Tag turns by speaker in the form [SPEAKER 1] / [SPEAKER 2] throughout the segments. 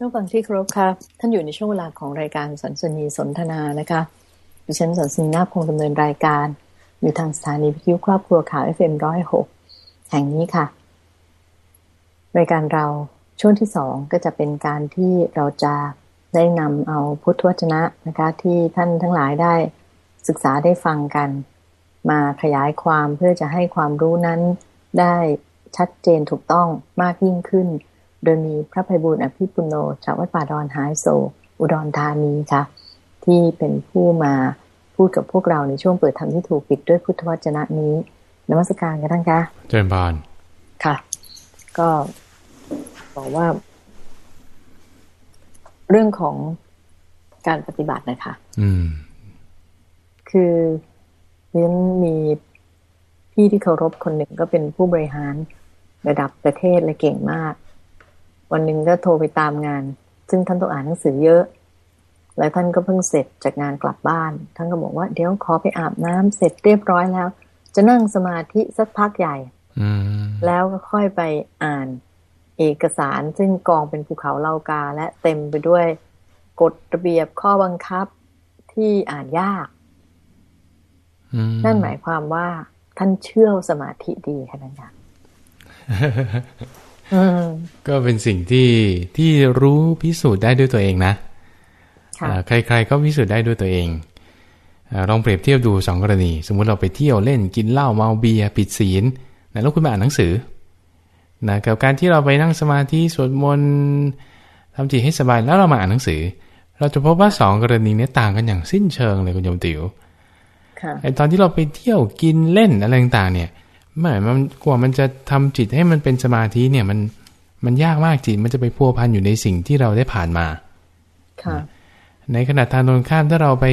[SPEAKER 1] ท่านฟังที่ครบค่ะท่านอยู่ในช่วงเวลาของรายการสันสนีสนทนานะคะดิฉันสันสนีนาคงดำเนินรายการ อยู่ทางสถานีวิทยุครอบครัวข่าว FM106 แห่งนี้ค่ะ รายการเราช่วงที่สองก็จะเป็นการที่เราจะได้นำเอาพุทธวจนะนะคะ ที่ท่านทั้งหลายได้ศึกษาได้ฟังกัน มาขยายความเพื่อจะให้ความรู้นั้นได้ชัดเจนถูกต้องมากยิ่งขึ้น โดยมีพระภัยบุญอภิปุโนจากวัดป่าดอนหายโศกอุดรธานีค่ะ ที่เป็นผู้มาพูดกับพวกเราในช่วงเปิดธรรมที่ถูกปิดด้วยพุทธวจนะนี้นมัสการกันท่านคะ
[SPEAKER 2] เจริญพร
[SPEAKER 1] ค่ะ ก็บอกว่า เรื่องของการปฏิบัตินะคะ
[SPEAKER 2] อืม
[SPEAKER 1] คือเรียนมีพี่ที่เคารพคนหนึ่งก็เป็นผู้บริหารระดับประเทศเลยเก่งมาก วันหนึ่งก็โทรไปตามงาน ซึ่งท่านต้องอ่านหนังสือเยอะ แล้วท่านก็เพิ่งเสร็จจากงานกลับบ้าน ท่านก็บอกว่าเดี๋ยวขอไปอาบน้ำเสร็จเรียบร้อยแล้ว จะนั่งสมาธิสักพักใหญ่
[SPEAKER 2] อืม
[SPEAKER 1] แล้วก็ค่อยไปอ่านเอกสารซึ่งกองเป็นภูเขาเหล่ากา และเต็มไปด้วยกฎระเบียบข้อบังคับที่อ่านยาก
[SPEAKER 2] อืม
[SPEAKER 1] นั่นหมายความว่าท่านเชื่อสมาธิดีขนาดนั้นอืม
[SPEAKER 2] ก็เป็นสิ่งที่ที่รู้พิสูจน์ได้ด้วยตัวเองนะ
[SPEAKER 1] ค่ะ
[SPEAKER 2] อ่าใครๆก็พิสูจน์ได้ด้วยตัวเองอาลองเปรียบเทียบดูสองกรณี สมมุติเราไปเที่ยวเล่นกินเหล้าเมาเบียร์ผิดศีลนะแล้วคุณมาอ่านหนังสือนะกับการที่เราไปนั่งสมาธิสวดมนต์ทำจิตให้สบายแล้วเรามาอ่านหนังสือ เราจะพบว่าสองกรณีเนี้ต่างกันอย่างสิ้นเชิงเลยคุณโยมติ๋ว
[SPEAKER 1] ค่ะ
[SPEAKER 2] ไอตอนที่เราไปเที่ยวกินเล่นอะไรต่างๆเนี่ย แหม่มันกว่ามันจะทำจิตให้มันเป็นสมาธิเนี่ยมันมันยากมากจิตมันจะไปพัวพันอยู่ในสิ่งที่เราได้ผ่านมา
[SPEAKER 1] ค่ะ
[SPEAKER 2] ในขณะทางตรงข้ามถ้าเราไป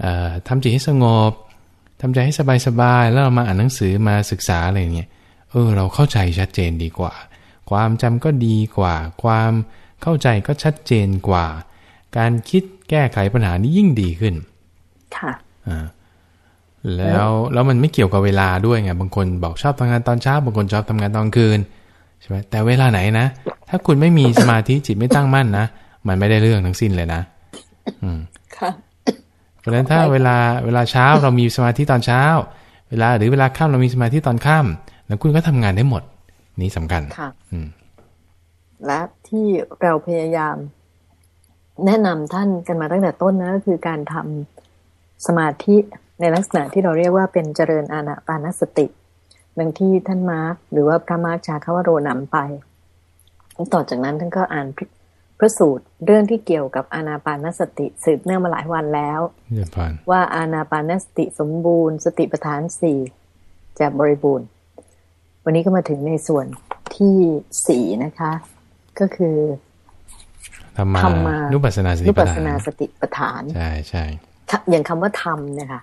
[SPEAKER 2] เอ่อทำจิตให้สงบทำใจให้สบายๆแล้วเรามาอ่านหนังสือมาศึกษาอะไรอย่างเงี้ยเออ เราเข้าใจชัดเจนดีกว่า ความจำก็ดีกว่า ความเข้าใจก็ชัดเจนกว่า การคิดแก้ไขปัญหานี้ยิ่งดีขึ้น
[SPEAKER 1] ค่ะ
[SPEAKER 2] อ่า แล้วแล้วมันไม่เกี่ยวกับเวลาด้วยไงบางคนบอกชอบทำงานตอนเช้าบางคนชอบทำงานตอนคืนใช่ไหมแต่เวลาไหนนะถ้าคุณไม่มีสมาธิจิตไม่ตั้งมั่นนะมันไม่ได้เรื่องทั้งสิ้นเลยนะ อืม
[SPEAKER 1] ค่ะ
[SPEAKER 2] เพราะฉะนั้นถ้าเวลาเวลาเช้าเรามีสมาธิตอนเช้า เวลาหรือเวลาค่ำเรามีสมาธิตอนค่ำแล้วคุณก็ทำงานได้หมด นี่สำคัญ
[SPEAKER 1] ค่ะ
[SPEAKER 2] อืม
[SPEAKER 1] และที่เราพยายามแนะนำท่านกันมาตั้งแต่ต้นนะก็คือการทำ สมาธิในลักษณะที่เราเรียกว่าเป็นเจริญอานาปานสติดังที่ท่านมาร์คหรือว่าพระมาร์คชาคาวโรนำไป ต่อจากนั้นท่านก็อ่านพระสูตรเรื่องที่เกี่ยวกับอานาปานสติสืบเนื่องมาหลายวันแล้ว
[SPEAKER 2] เยี่ยมพาน
[SPEAKER 1] ว่าอานาปานสติสมบูรณ์ สติปัฏฐานสี่จะบริบูรณ์ วันนี้ก็มาถึงในส่วนที่สี่นะคะ ก็คือ
[SPEAKER 2] ธรรมา
[SPEAKER 1] ธรรมา
[SPEAKER 2] นุปัสสนาสติ
[SPEAKER 1] นุ
[SPEAKER 2] ปั
[SPEAKER 1] ปั
[SPEAKER 2] ฏ
[SPEAKER 1] ส
[SPEAKER 2] ฐา
[SPEAKER 1] สนานสติปัฏฐาน
[SPEAKER 2] ใช่ใช่
[SPEAKER 1] ค่ะ อย่างคำว่าธรรมเนี่ยค่ะ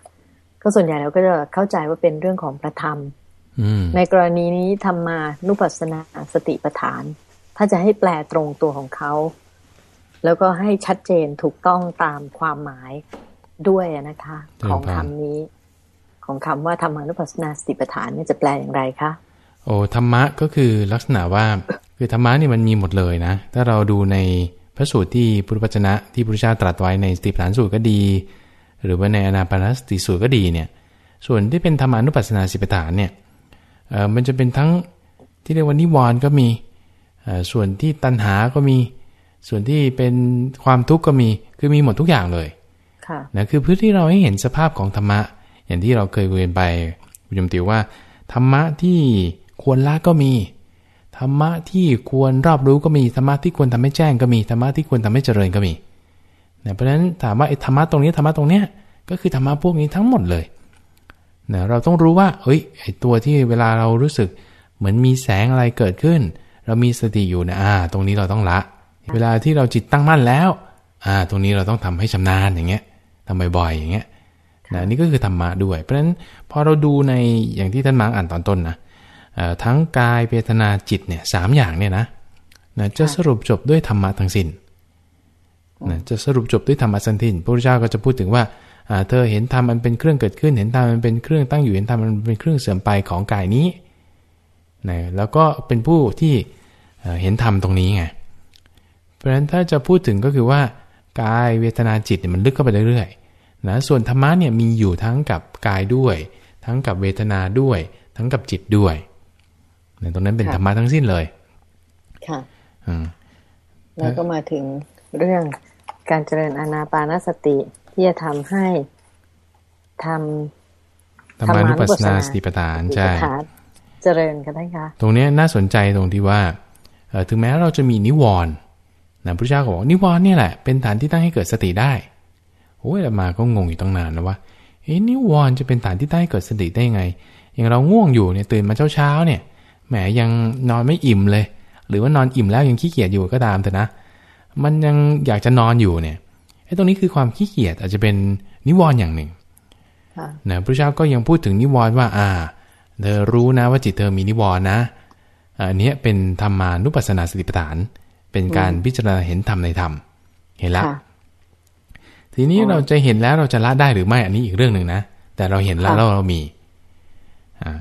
[SPEAKER 1] ก็ส่วนใหญ่เราก็จะเข้าใจว่าเป็นเรื่องของประธรรม
[SPEAKER 2] อืม
[SPEAKER 1] ในกรณีนี้ธรรมานุปัสสนาสติปัฏฐาน ถ้าจะให้แปลตรงตัวของเขา แล้วก็ให้ชัดเจนถูกต้องตามความหมายด้วยนะคะ ของคำนี้ ของคำว่าธรรมานุปัสสนาสติปัฏฐานเนี่ยจะแปลอย่างไรคะ
[SPEAKER 2] โอ้ธรรมะก็คือลักษณะว่าคือธรรมะนี่มันมีหมดเลยนะ ถ้าเราดูในพระสูตรที่พุทธวจนะที่พระพุทธเจ้าตรัสไว้ในสติปัฏฐานสูตรก็ดี หรือว่าในอนาปานสติสูตรก็ดีเนี่ยส่วนที่เป็นธรรมานุปัสสนาสติปัฏฐานเนี่ยเอ่อมันจะเป็นทั้งที่เรียกว่านิวรณ์ก็มีเอ่อส่วนที่ตัณหาก็มีส่วนที่เป็นความทุกข์ก็มีคือมีหมดทุกอย่างเลย
[SPEAKER 1] ค่ะ
[SPEAKER 2] นะคือเพื่อที่เราให้เห็นสภาพของธรรมะ อย่างที่เราเคยคุยกันไปคุณยมติวว่า ธรรมะที่ควรละก็มี ธรรมะที่ควรรอบรู้ก็มี ธรรมะที่ควรทำให้แจ้งก็มี ธรรมะที่ควรทำให้เจริญก็มี นะเพราะฉะนั้นถามว่าไอ้ธรรมะตรงนี้ธรรมะตรงเนี้ยก็คือธรรมะพวกนี้ทั้งหมดเลยนะเราต้องรู้ว่าเฮ้ยไอ้ตัวที่เวลาเรารู้สึกเหมือนมีแสงอะไรเกิดขึ้น เรามีสติอยู่นะอ่า ตรงนี้เราต้องละ เวลาที่เราจิตตั้งมั่นแล้ว อ่า ตรงนี้เราต้องทำให้ชำนาญอย่างเงี้ยทำบ่อยๆอย่างเงี้ยนะนี่ก็คือธรรมะด้วย เพราะฉะนั้นพอเราดูในอย่างที่ท่านมาร์กอ่านตอนต้นนะเอ่อทั้งกายเวทนาจิตเนี่ยสามอย่างเนี่ยนะนะจะสรุปจบด้วยธรรมะทั้งสิ้นนะจะสรุปจบด้วยธรรมะทั้งสิ้นพระพุทธเจ้าก็จะพูดถึงว่าอ่าเธอเห็นธรรมมันเป็นเครื่องเกิดขึ้น เห็นธรรมมันเป็นเครื่องตั้งอยู่ เห็นธรรมมันเป็นเครื่องเสื่อมไปของกายนี้นะแล้วก็เป็นผู้ที่เอ่อเห็นธรรมตรงนี้ไง เพราะฉะนั้นถ้าจะพูดถึงก็คือว่ากายเวทนาจิตเนี่ยมันลึกเข้าไปเรื่อยๆนะส่วนธรรมะเนี่ยมีอยู่ทั้งกับกายด้วย ทั้งกับเวทนาด้วย ทั้งกับจิตด้วยในตรงนั้นเป็นธรรมะทั้งสิ้นเลย
[SPEAKER 1] ค่ะ
[SPEAKER 2] อืม
[SPEAKER 1] แล้วก็มาถึงเรื่อง การเจริญอานาปานสติ ที่จะทำให้ทำ
[SPEAKER 2] ธรรมานุปัสสนาสติปัฏฐานใช่
[SPEAKER 1] สติปัฏฐานเจริญกันได้คะ
[SPEAKER 2] ตรงเนี้ยน่าสนใจตรงที่ว่าเอ่อถึงแม้เราจะมีนิวรณ์นะพระเจ้าก็บอกนิวรณ์เนี่ยแหละเป็นฐานที่ตั้งให้เกิดสติได้โอ้ยอาตมาก็งงอยู่ตั้งนานนะว่าเอ๊ะนิวรณ์จะเป็นฐานที่ตั้งให้เกิดสติได้ยังไง อย่างเราง่วงอยู่เนี่ยตื่นมาเช้าๆเนี่ยแหมยังนอนไม่อิ่มเลย หรือว่านอนอิ่มแล้วยังขี้เกียจอยู่ก็ตามแต่นะ มันยังอยากจะนอนอยู่เนี่ยไอ้ตรงนี้คือความขี้เกียจอาจจะเป็นนิวรณ์อย่างหนึ่ง
[SPEAKER 1] ค่ะ
[SPEAKER 2] นะพระเจ้าก็ยังพูดถึงนิวรณ์ว่า อ่า เธอรู้นะว่าจิตเธอมีนิวรณ์นะอ่าอันเนี้ยเป็นธรรมานุปัสสนาสติปัฏฐาน เป็นการพิจารณาเห็นธรรมในธรรม เห็นละ
[SPEAKER 1] ค่ะ
[SPEAKER 2] ทีนี้เราจะเห็นแล้วเราจะละได้หรือไม่ อันนี้อีกเรื่องหนึ่งนะ แต่เราเห็นแล้ว
[SPEAKER 1] ค่ะ
[SPEAKER 2] แล้วเรามี อ่า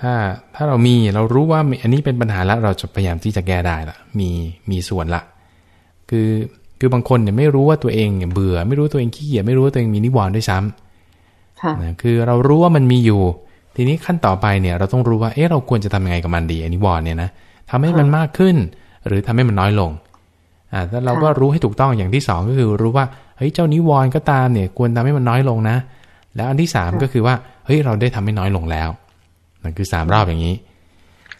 [SPEAKER 2] ถ้าถ้าเรามีเรารู้ว่ามีอันนี้เป็นปัญหาแล้วเราจะพยายามที่จะแก้ได้ละมีมีส่วนละ คือคือบางคนเนี่ยไม่รู้ว่าตัวเองเนี่ยเบื่อ ไม่รู้ตัวเองขี้เกียจไม่รู้ว่าตัวเองมีนิวรณ์ด้วยซ้ำ
[SPEAKER 1] ค่ะ
[SPEAKER 2] นะคือเรารู้ว่ามันมีอยู่ ทีนี้ขั้นต่อไปเนี่ย เราต้องรู้ว่าเอ๊ะเราควรจะทำยังไงกับมันดีอันนี้วอนเนี่ยนะทำให้มันมากขึ้น หรือทำให้มันน้อยลงอ่าถ้าเราก็รู้ให้ถูกต้องอย่างที่สองก็คือรู้ว่าเฮ้ยเจ้านิวรณ์ก็ตามเนี่ยควรทำให้มันน้อยลงนะ แล้วอันที่สามก็คือว่าเฮ้ยเราได้ทำให้น้อยลงแล้วนั่นคือสามรอบอย่างนี้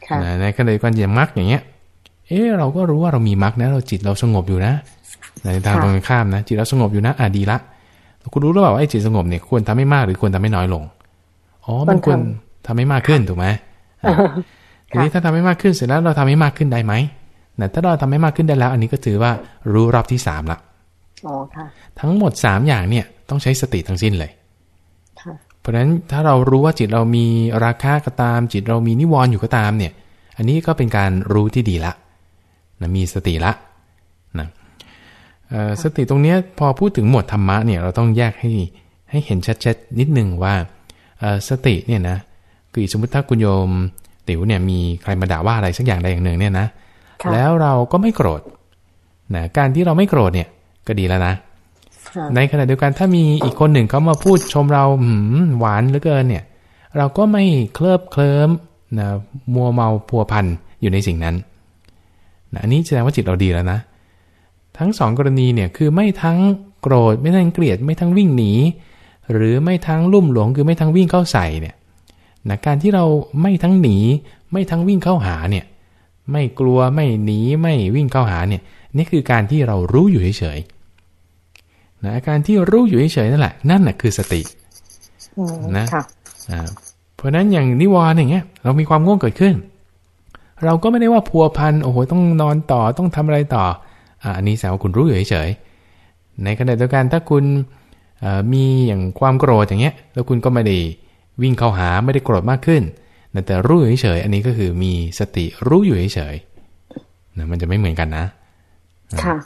[SPEAKER 1] ค่ะ
[SPEAKER 2] นะในขณะเดียวกันอย่างมรรคอย่างเงี้ย เอ๊ะเราก็รู้ว่าเรามีมรรคนะ เราจิตเราสงบอยู่นะในทาง
[SPEAKER 1] ค่ะ
[SPEAKER 2] ตรงกันข้ามนะ จิตเราสงบอยู่นะอะดีละคุณรู้หรือเปล่าว่าไอ้จิตสงบเนี่ยควรทำให้มากหรือควรทำให้น้อยลงอ๋อมันควรทำให้มากขึ้นถูกไหมอะทีนี้ถ้าทำให้มากขึ้นเสร็จแล้วเราทำให้มากขึ้นได้ไหมนะถ้าเราทำให้มากขึ้นได้แล้ว อันนี้ก็ถือว่ารู้รอบที่สามละ
[SPEAKER 1] อ๋อค่ะ
[SPEAKER 2] ทั้งหมดสามอย่างเนี่ยต้องใช้สติทั้งสิ้นเลย
[SPEAKER 1] ค่ะ
[SPEAKER 2] เพราะฉะนั้นถ้าเรารู้ว่าจิตเรามีราคะก็ตาม จิตเรามีนิวรณ์อยู่ก็ตามเนี่ย อันนี้ก็เป็นการรู้ที่ดีละ นะมีสติละนะเอ่อสติตรงเนี้ยพอพูดถึงหมวดธรรมะเนี่ยเราต้องแยกให้ให้เห็นชัดๆนิดนึงว่าเอ่อสติเนี่ยนะคือสมมติถ้าคุณโยมติ๋วเนี่ยมีใครมาด่าว่าอะไรสักอย่างใดอย่างหนึ่งเนี่ยนะ
[SPEAKER 1] ค่ะ
[SPEAKER 2] แล้วเราก็ไม่โกรธนะการที่เราไม่โกรธเนี่ยก็ดีแล้วนะ
[SPEAKER 1] ค่ะ
[SPEAKER 2] ในขณะเดียวกันถ้ามีอีกคนหนึ่งเขามาพูดชมเราหืมหวานเหลือเกินเนี่ย เราก็ไม่เคลิบเคลิ้มนะมัวเมาพัวพันอยู่ในสิ่งนั้น นะอันนี้แสดงว่าจิตเราดีแล้วนะ ทั้งสองกรณีเนี่ยคือไม่ทั้งโกรธไม่ทั้งเกลียดไม่ทั้งวิ่งหนี หรือไม่ทั้งลุ่มหลงคือไม่ทั้งวิ่งเข้าใส่เนี่ยนะการที่เราไม่ทั้งหนี ไม่ทั้งวิ่งเข้าหาเนี่ยไม่กลัวไม่หนีไม่วิ่งเข้าหาเนี่ยนี่คือการที่เรารู้อยู่เฉยๆนะอาการที่รู้อยู่เฉยๆนั่นแหละนั่นแหะคือสติ
[SPEAKER 1] อืม
[SPEAKER 2] นะ
[SPEAKER 1] ค่ะ
[SPEAKER 2] อ่าเพราะฉะนั้นอย่างนิวรณ์อย่างเงี้ยเรามีความง่วงเกิดขึ้น เราก็ไม่ได้ว่าพัวพันโอ้โหต้องนอนต่อต้องทำอะไรต่ออ่าอันนี้แสดงว่าคุณรู้อยู่เฉยๆในขณะเดียวกันถ้าคุณเอ่อมีอย่างความโกรธอย่างเงี้ย แล้วคุณก็ไม่ได้วิ่งเข้าหาไม่ได้โกรธมากขึ้น แต่แต่รู้อยู่เฉยๆอันนี้ก็คือมีสติรู้อยู่เฉยๆนะมันจะไม่เหมือนกันนะ
[SPEAKER 1] ค่ะ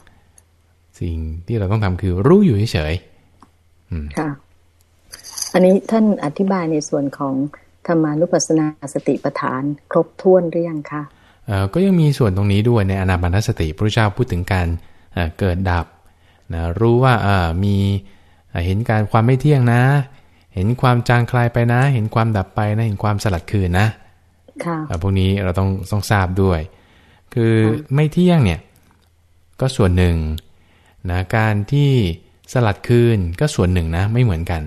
[SPEAKER 2] สิ่งที่เราต้องทำคือรู้อยู่เฉย
[SPEAKER 1] ค่ะอันนี้ท่านอธิบายในส่วนของ ธรรมานุปัสสนาสติปัฏฐาน ครบถ้วนหรือยังคะ
[SPEAKER 2] ๆเอ่อก็ยังมีส่วนตรงนี้ด้วยในอนาปานสติพระเจ้าพูดถึงการเอ่อเกิดดับนะรู้ว่าเอ่อมีเอ่อเห็นการความไม่เที่ยงนะ เห็นความจางคลายไปนะ เห็นความดับไปนะ เห็นความสลัดคืนนะ
[SPEAKER 1] ค่ะ
[SPEAKER 2] เอ่อพวกนี้เราต้องต้องทราบด้วย คือไม่เที่ยงเนี่ยก็ส่วนหนึ่งนะการที่สลัดคืนก็ส่วนหนึ่งนะไม่เหมือนกัน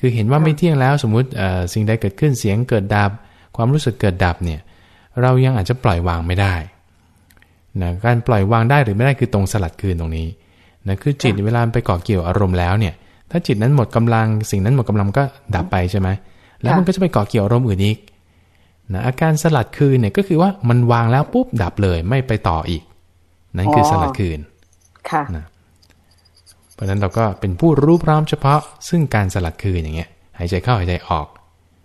[SPEAKER 2] คือเห็นว่าไม่เที่ยงแล้วสมมุติเอ่อสิ่งใดเกิดขึ้นเสียงเกิดดับ ความรู้สึกเกิดดับเนี่ยเรายังอาจจะปล่อยวางไม่ได้นะการปล่อยวางได้หรือไม่ได้คือตรงสลัดคืนตรงนี้นะคือจิตเวลาไปเกาะเกี่ยวอารมณ์แล้วเนี่ย ถ้าจิตนั้นหมดกำลัง สิ่งนั้นหมดกำลังก็ดับไปใช่ไหมแล้วมันก็จะไปเกาะเกี่ยวอารมณ์อื่นอีกนะอาการสลัดคืนเนี่ยก็คือว่ามันวางแล้วปุ๊บดับเลยไม่ไปต่ออีก นั่นคืออ
[SPEAKER 1] อ
[SPEAKER 2] สลัดคืน
[SPEAKER 1] ค่ะ
[SPEAKER 2] นะเพ ราะฉะนั้นเราก็เป็นผู้รู้พร้อมเฉพาะ ซึ่งการสลัดคืนอย่างเงี้ย หายใจเข้าหายใจออก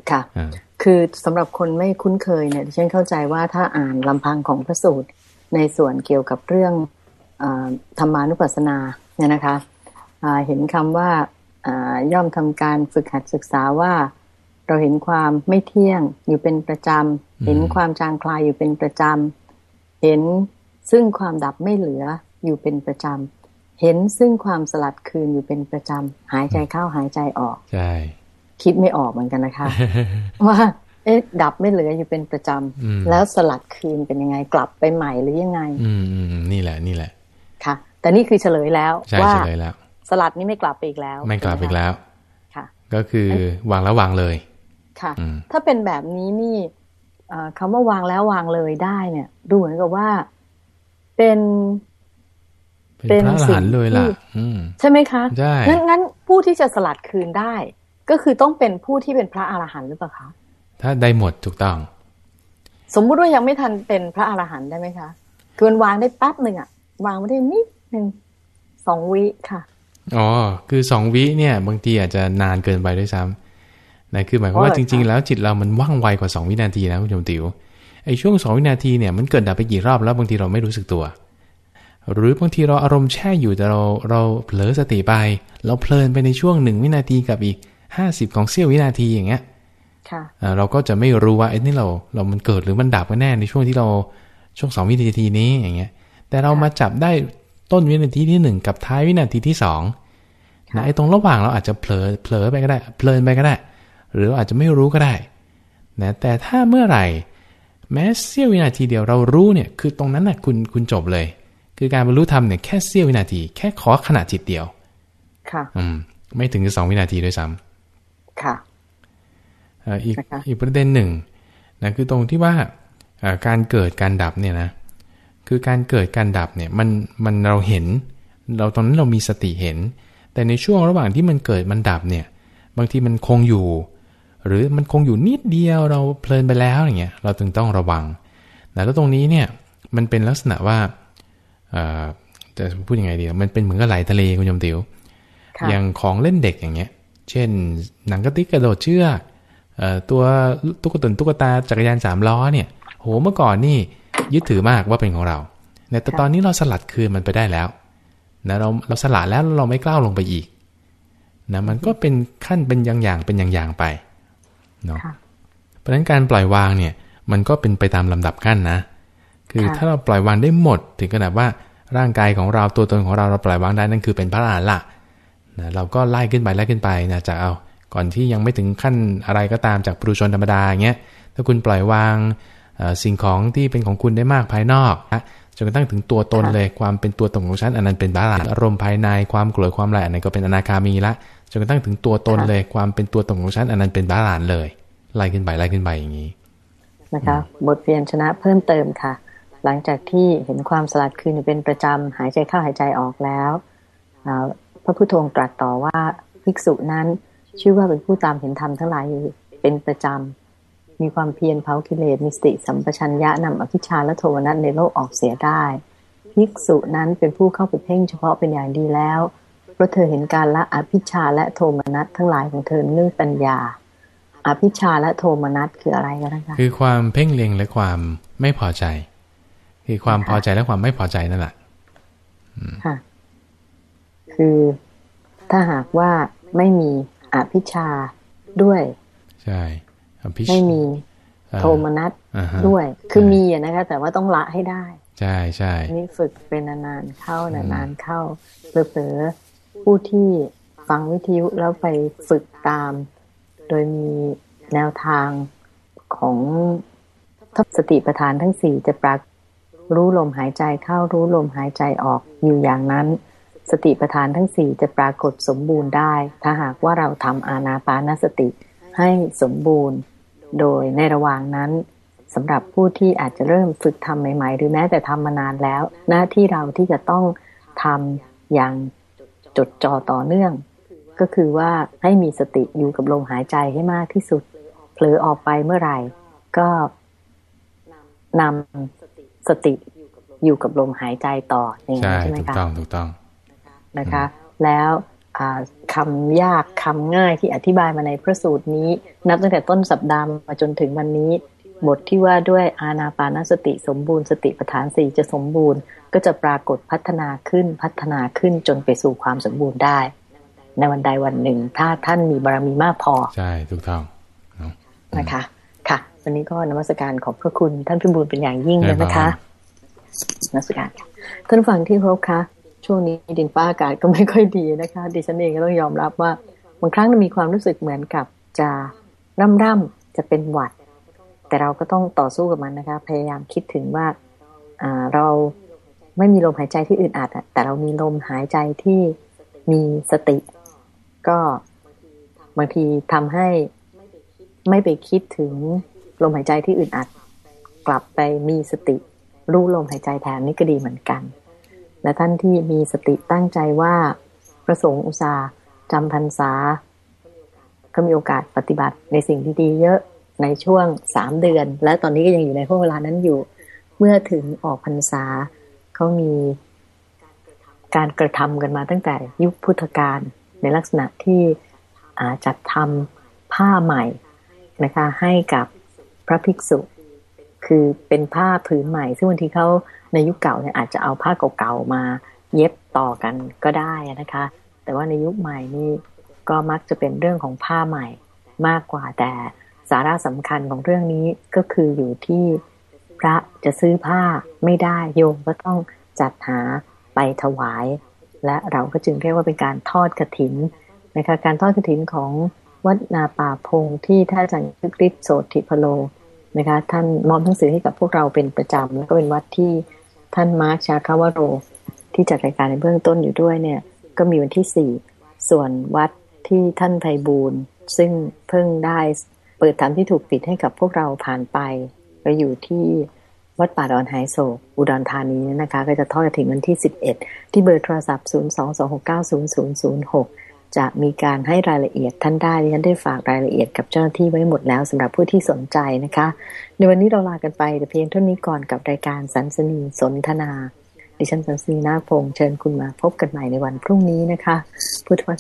[SPEAKER 1] ค่ะ
[SPEAKER 2] อ่า
[SPEAKER 1] คือสำหรับคนไม่คุ้นเคยเนี่ยดิฉันเข้าใจว่าถ้าอ่านลำพังของพระสูตรในส่วนเกี่ยวกับเรื่องอาธรรมานุปัสสนาเนี่ยนะคะอ่าเห็นคำว่าอ่าย่อมทำการฝึกหัดศึกษาว่า เราเห็นความไม่เที่ยงอยู่เป็นประจำเห็นความจางคลายอยู่เป็นประจำเห็นซึ่งความดับไม่เหลืออยู่เป็นประจำ เห็นซึ่งความสลัดคืนอยู่เป็นประจำ หายใจเข้าหายใจออก
[SPEAKER 2] ใช่
[SPEAKER 1] คิดไม่ออกเหมือนกันนะคะ ว่า เอ๊ะ ดับไม่เหลืออยู่เป็นประจ
[SPEAKER 2] อืมำ
[SPEAKER 1] แล้วสลัดคืนเป็นยังไงกลับไปใหม่หรือยังไง
[SPEAKER 2] อืมอืมอืมนี่แหละนี่แหละ
[SPEAKER 1] ค่ะ แต่นี่คือเฉลยแล้ว
[SPEAKER 2] ใช่
[SPEAKER 1] ว่า
[SPEAKER 2] เฉลยแล้ว
[SPEAKER 1] สลัดนี่ไม่กลับไปอีกแล้ว
[SPEAKER 2] ไม่กลับอีกแล้ว
[SPEAKER 1] ค่ะ
[SPEAKER 2] ก็คือวางแล้ววางเลย
[SPEAKER 1] ค่ะ
[SPEAKER 2] อืม
[SPEAKER 1] ถ้าเป็นแบบนี้นี่เอ่อคำว่าวางแล้ววางเลยได้เนี่ย ดูเหมือนกับว่าเป็น
[SPEAKER 2] เป็นพระอรหันต์เลยล่ะ
[SPEAKER 1] เป็นสิ่งที่
[SPEAKER 2] อืม
[SPEAKER 1] ใช่ไหมคะ
[SPEAKER 2] ใช่
[SPEAKER 1] งั้นงั้นผู้ที่จะสลัดคืนได้ ก็คือต้องเป็นผู้ที่เป็นพระอรหันต์หรือเปล่าคะ
[SPEAKER 2] ถ้าได้หมดถูกต้อง
[SPEAKER 1] สมมุติว่ายังไม่ทันเป็นพระอรหันต์ได้ไหมคะคือมันวางได้แป๊บหนึ่งอะวางไม่ได้นิดหนึ่งสองวิค่ะ
[SPEAKER 2] อ๋อคือสองวิเนี่ย บางทีอาจจะนานเกินไปด้วยซ้ำนะคือหมายความว่า
[SPEAKER 1] อ๋อ
[SPEAKER 2] จ
[SPEAKER 1] เหรอ
[SPEAKER 2] ริงๆ
[SPEAKER 1] คะ
[SPEAKER 2] แล้วจิตเรามันว่องไวกว่าสองวินาทีนะคุณผู้ชมติ๋วไอ้ช่วงสองวินาทีเนี่ยมันเกิดดับไปกี่รอบแล้วบางทีเราไม่รู้สึกตัว หรือบางทีเราอารมณ์แช่อยู่แต่เราเราเผลอสติไป เราเพลินไปในช่วงหนึ่งวินาทีกับอีกห้าสิบของเสี้ยววินาทีอย่างเงี้ย
[SPEAKER 1] ค่ะ
[SPEAKER 2] อ่าเราก็จะไม่รู้ว่าไอ้นี่เราเรามันเกิดหรือมันดับกันแน่ในช่วงที่เราช่วงสองวินาทีนี้อย่างเงี้ย แต่เรามาจับได้ต้นวินาทีที่หนึ่งกับท้ายวินาทีที่สองนะไอ้ตรงระหว่างเราอาจจะเผลอเผลอไปก็ได้ เพลินไปก็ได้ หรือเราอาจจะไม่รู้ก็ได้นะแต่ถ้าเมื่อไหร่ แม้เสี้ยววินาทีเดียวเรารู้เนี่ย คือตรงนั้นน่ะคุณคุณจบเลย คือการบรรลุธรรมเนี่ยแค่เสี้ยววินาที แค่ขอขณะจิตเดียว
[SPEAKER 1] ค่ะ
[SPEAKER 2] อืม ไม่ถึงสองวินาทีด้วยซ้ำ
[SPEAKER 1] ค่ะ
[SPEAKER 2] เอ่ออีก
[SPEAKER 1] นะคะ
[SPEAKER 2] อีกประเด็นหนึ่งนะคือตรงที่ว่าเอ่อการเกิดการดับเนี่ยนะคือการเกิดการดับเนี่ยมันมันเราเห็น เราตอนนั้นเรามีสติเห็น แต่ในช่วงระหว่างที่มันเกิดมันดับเนี่ย บางทีมันคงอยู่ หรือมันคงอยู่นิดเดียวเราเพลินไปแล้วอย่างเงี้ยเราจึงต้องระวังนะแล้วตรงนี้เนี่ยมันเป็นลักษณะว่าเอ่อ จะพูดยังไงดี มันเป็นเหมือนกับไหลทะเลคุณยมติว
[SPEAKER 1] ค่ะ
[SPEAKER 2] อย่างของเล่นเด็กอย่างเงี้ย เช่น หนังกระติกกระโดดเชือกเอ่อตัวตุ๊กตุนตุ๊กตาจักรยานสามล้อเนี่ยโหเมื่อก่อนนี่ยึดถือมากว่าเป็นของเราเนี่ยแต่
[SPEAKER 1] ค่ะ
[SPEAKER 2] ตอนนี้เราสลัดคืนมันไปได้แล้วนะเราเราสละแล้วเราไม่กล้าวลงไปอีกนะมันก็เป็นขั้นเป็นอย่างๆเป็นอย่างๆไปเนาะ
[SPEAKER 1] ค่ะ
[SPEAKER 2] เพราะฉะนั้นการปล่อยวางเนี่ย มันก็เป็นไปตามลำดับขั้นนะ คือ
[SPEAKER 1] ค่ะ
[SPEAKER 2] ถ้าเราปล่อยวางได้หมด ถึงขนาดว่าร่างกายของเราตัวตนของเราเราปล่อยวางได้นั่นคือเป็นพระอรหันต์ละนะเราก็ไล่ขึ้นไปไล่ขึ้นไปนะจากเอา ก่อนที่ยังไม่ถึงขั้นอะไรก็ตามจากปุถุชนธรรมดาอย่างเงี้ยถ้าคุณปล่อยวางเอ่อสิ่งของที่เป็นของคุณได้มากภายนอกนะจนกระทั่งถึงตัวตน
[SPEAKER 1] ค่ะ
[SPEAKER 2] เลยความเป็นตัวตนของฉันอันนั้นเป็นพระอรหันต์อารมณ์ภายในความโกรธความอะไรอันนั้นก็เป็นอนาคามีละจนกระทั่งถึงตัวตนเลยความเป็นตัวตนของฉันอันนั้นเป็นพระอรหันต์เลยไล่ขึ้นไปไล่ขึ้นไปอย่างนี้
[SPEAKER 1] นะคะ บทเรียนชนะเพิ่มเติมค่ะ หลังจากที่เห็นความสลัดคืนเป็นประจำหายใจเข้าหายใจออกแล้วพระพุทโธงตรัสต่อว่าภิกษุนั้นชื่อว่าเป็นผู้ตามเห็นธรรมทั้งหลายอยู่เป็นประจำมีความเพียรเผากิเลสมีสติสัมปชัญญะนำอภิชาและโทมนัสในโลกออกเสียได้ ภิกษุนั้นเป็นผู้เข้าไปเพ่งเฉพาะเป็นอย่างดีแล้วเพราะเธอเห็นการละอภิชาและโทมนัสทั้งหลายของเธอด้วยปัญญา อภิชาและโทมนัสคืออะไรกันนะคะ
[SPEAKER 2] คือความเพ่งเล็งและความไม่พอใจ คือความพอใจและความไม่พอใจนั่นแหละ
[SPEAKER 1] ค่ะ คือถ้าหากว่าไม่มีอภิชฌาด้วย
[SPEAKER 2] ใช่อภิช
[SPEAKER 1] ไม่มี
[SPEAKER 2] เอ่อ
[SPEAKER 1] โทมนัส
[SPEAKER 2] อ่าฮะ
[SPEAKER 1] ด้วย คือ
[SPEAKER 2] ใช่
[SPEAKER 1] มีอะนะคะ แต่ว่าต้องละให้ได้
[SPEAKER 2] ใช่ใช่
[SPEAKER 1] อันนี่ฝึกเป็นนานๆเข้านานๆเข้าเผลอๆผู้ที่ฟังวิทยุแล้วไปฝึกตาม โดยมีแนวทางของทัศสติปัฏฐานทั้งสี่จะปราก รู้ลมหายใจเข้ารู้ลมหายใจออกอยู่อย่างนั้น สติปัฏฐานทั้งสี่จะปรากฏสมบูรณ์ได้ ถ้าหากว่าเราทำอานาปานสติให้สมบูรณ์ โดยในระหว่างนั้นสำหรับผู้ที่อาจจะเริ่มฝึกทำใหม่ ๆ หรือแม้แต่ทำมานานแล้ว หน้าที่เราที่จะต้องทำอย่างจดจ่อต่อเนื่อง ก็คือว่าให้มีสติอยู่กับลมหายใจให้มากที่สุดเผลอออกไปเมื่อไหร่ ก็นำ สติอยู่กับลมหายใจต่ออย่าง
[SPEAKER 2] ใช่
[SPEAKER 1] นั้นใช่ไหม
[SPEAKER 2] ถูก
[SPEAKER 1] คะ
[SPEAKER 2] ต้องถูกต้อง
[SPEAKER 1] นะคะ แล้วอ่าคำยากคำง่ายที่อธิบายมาในพระสูตรนี้ นับตั้งแต่ต้นสัปดาห์มาจนถึงวันนี้ บทที่ว่าด้วยอาณาปานสติสมบูรณ์สติปัฏฐานสี่จะสมบูรณ์ ก็จะปรากฏพัฒนาขึ้นพัฒนาขึ้นจนไปสู่ความสมบูรณ์ได้ ในวันใดวันหนึ่ง ถ้าท่านมีบารมีมากพอ
[SPEAKER 2] ใช่ถูกต้องเนาะ
[SPEAKER 1] นะคะค่ะ วันนี้ก็นมัสการขอบพระคุณท่านพิบูลเป็นอย่างยิ่งเลยนะคะนมัสการค่ะท่านฟังที่ครบคะช่วงนี้ดินฟ้าอากาศก็ไม่ค่อยดีนะคะ ดิฉันเองก็ต้องยอมรับว่าบางครั้งมีความรู้สึกเหมือนกับจะร่ำร่ำจะเป็นหวัด แต่เราก็ต้องต่อสู้กับมันนะคะ พยายามคิดถึงว่าเราไม่มีลมหายใจที่อึดอัดแต่เรามีลมหายใจที่มีสติ ก็บางทีทำให้ไม่ไปคิดถึง ลมหายใจที่อึดอัด กลับไปมีสติ รู้ลมหายใจแทนนี่ก็ดีเหมือนกัน และท่านที่มีสติตั้งใจว่าประสงค์อุตสาห์จำพรรษา ก็มีโอกาสปฏิบัติในสิ่งที่ดีเยอะในช่วงสามเดือน และตอนนี้ก็ยังอยู่ในห่วงเวลานั้นอยู่ เมื่อถึงออกพรรษาเขามีการกระทำกันมาตั้งแต่ยุคพุทธกาลในลักษณะที่จัดทำผ้าใหม่นะคะให้กับ พระภิกษุ คือเป็นผ้าผืนใหม่ ซึ่งบางทีเขาในยุคเก่าเนี่ยอาจจะเอาผ้าเก่าๆมาเย็บต่อกันก็ได้นะคะ แต่ว่าในยุคใหม่นี่ก็มักจะเป็นเรื่องของผ้าใหม่มากกว่าแต่สาระสำคัญของเรื่องนี้ก็คืออยู่ที่พระจะซื้อผ้าไม่ได้โยมก็ต้องจัดหาไปถวาย และเราก็จึงเรียกว่าเป็นการทอดกระถินนะคะการทอดกระถินของ วัดนาป่าพงที่ท่านอาจารย์คริสโสติพโลนะคะ ท่านมอบหนังสือให้กับพวกเราเป็นประจำแล้วก็เป็นวัดที่ท่านมาร์คชาคาวโร ที่จัดรายการในเบื้องต้นอยู่ด้วยเนี่ย ก็มีวันที่สี่ส่วนวัดที่ท่านไพบูลซึ่งเพิ่งได้เปิดธรรมที่ถูกปิดให้กับพวกเราผ่านไปก็อยู่ที่วัดป่าดอนไฮโศกอุดรธานีนะคะ ก็จะทอดกระถิ่นวันที่ 11 ที่เบอร์โทรศัพท์ 022690006 จะมีการให้รายละเอียดท่านได้ดิฉันได้ฝากรายละเอียดกับเจ้าหน้าที่ไว้หมดแล้วสำหรับผู้ที่สนใจนะคะ ในวันนี้เราลากันไปแต่เพียงเท่านี้ก่อนกับรายการสันสนีสนทนา ดิฉันสันสนีนาคพงษ์เชิญคุณมาพบกันใหม่ในวันพรุ่งนี้นะคะพุทธว